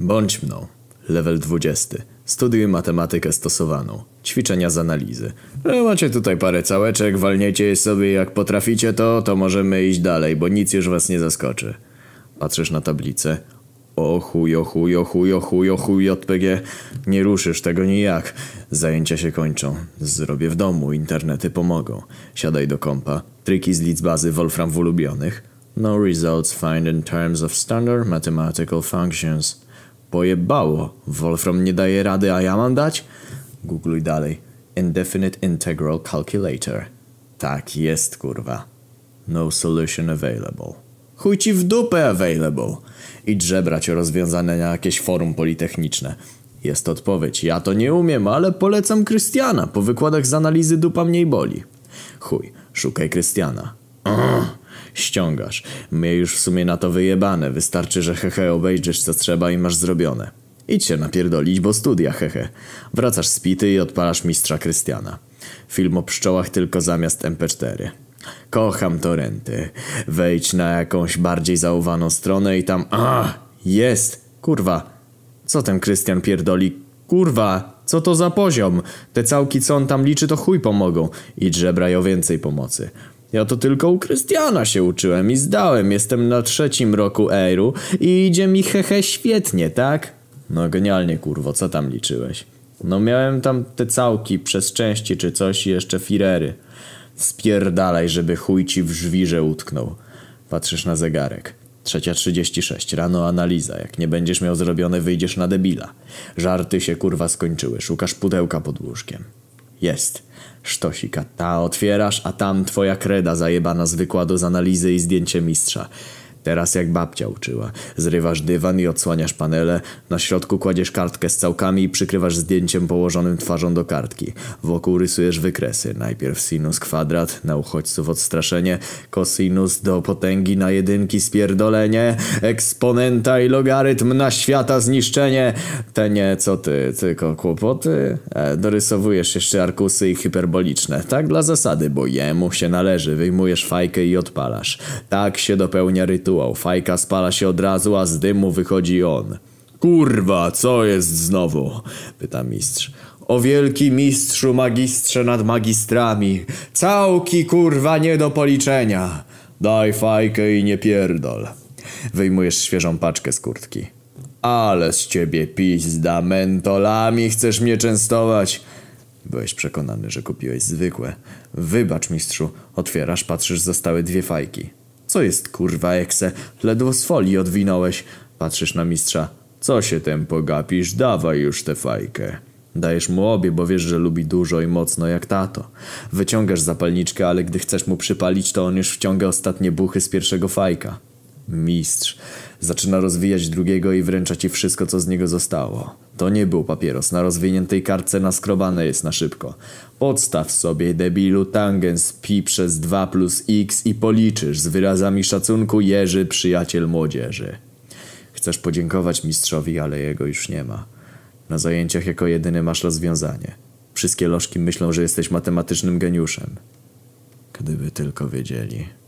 Bądź mną. Level 20. Studiuj matematykę stosowaną. Ćwiczenia z analizy. E, macie tutaj parę całeczek, walniecie je sobie jak potraficie to, to możemy iść dalej, bo nic już was nie zaskoczy. Patrzysz na tablicę. O chuj, o chuj, o chuj, o chuj, o chuj, JPG. Nie ruszysz tego nijak. Zajęcia się kończą. Zrobię w domu, internety pomogą. Siadaj do kompa. Triki z liczb bazy Wolfram w ulubionych. No results find in terms of standard mathematical functions. Pojebało. Wolfram nie daje rady, a ja mam dać? Googluj dalej. Indefinite Integral Calculator. Tak jest, kurwa. No solution available. Chuj ci w dupę available. Idź żebrać o rozwiązane na jakieś forum politechniczne. Jest odpowiedź. Ja to nie umiem, ale polecam Krystiana. Po wykładach z analizy dupa mniej boli. Chuj, szukaj Krystiana. Ściągasz. Mnie już w sumie na to wyjebane. Wystarczy, że hehe obejrzysz co trzeba i masz zrobione. Idź się napierdolić, bo studia hehe. Wracasz z pity i odpalasz mistrza Krystiana. Film o pszczołach tylko zamiast MP4. Kocham torenty. Wejdź na jakąś bardziej zauwaną stronę i tam... A, jest! Kurwa. Co ten Krystian pierdoli? Kurwa, co to za poziom? Te całki, co on tam liczy, to chuj pomogą. Idź żebraj o więcej pomocy. Ja to tylko u Krystiana się uczyłem i zdałem. Jestem na trzecim roku Eiru i idzie mi hehe świetnie, tak? No genialnie, kurwo, co tam liczyłeś? No miałem tam te całki przez części czy coś i jeszcze firery. Spierdalaj, żeby chuj ci w żwirze utknął. Patrzysz na zegarek. Trzecia trzydzieści sześć. Rano analiza. Jak nie będziesz miał zrobione, wyjdziesz na debila. Żarty się kurwa skończyły. Szukasz pudełka pod łóżkiem. Jest. Sztosika. Ta otwierasz, a tam twoja kreda zajebana z wykładu z analizy i zdjęcie mistrza. Teraz jak babcia uczyła. Zrywasz dywan i odsłaniasz panele. Na środku kładziesz kartkę z całkami i przykrywasz zdjęciem położonym twarzą do kartki. Wokół rysujesz wykresy. Najpierw sinus kwadrat, na uchodźców odstraszenie, kosinus do potęgi na jedynki spierdolenie, eksponenta i logarytm na świata zniszczenie. Te nie, co ty, tylko kłopoty? E, dorysowujesz jeszcze arkusy i hyperboliczne. Tak dla zasady, bo jemu się należy. Wyjmujesz fajkę i odpalasz. Tak się dopełnia rytuał. Fajka spala się od razu, a z dymu wychodzi on. Kurwa, co jest znowu? Pyta mistrz. O wielki mistrzu magistrze nad magistrami. Całki kurwa nie do policzenia. Daj fajkę i nie pierdol. Wyjmujesz świeżą paczkę z kurtki. Ale z ciebie pizda mentolami chcesz mnie częstować. Byłeś przekonany, że kupiłeś zwykłe. Wybacz, mistrzu. Otwierasz, patrzysz, zostały dwie fajki. Co jest kurwa ekse? Ledwo z folii odwinąłeś. Patrzysz na mistrza. Co się tem pogapisz? Dawaj już tę fajkę. Dajesz mu obie, bo wiesz, że lubi dużo i mocno jak tato. Wyciągasz zapalniczkę, ale gdy chcesz mu przypalić, to on już wciąga ostatnie buchy z pierwszego fajka. Mistrz. Zaczyna rozwijać drugiego i wręcza ci wszystko, co z niego zostało. To nie był papieros. Na rozwiniętej kartce naskrobane jest na szybko. Podstaw sobie, debilu, tangens pi przez 2 plus x i policzysz z wyrazami szacunku Jerzy, przyjaciel młodzieży. Chcesz podziękować mistrzowi, ale jego już nie ma. Na zajęciach jako jedyny masz rozwiązanie. Wszystkie lożki myślą, że jesteś matematycznym geniuszem. Gdyby tylko wiedzieli.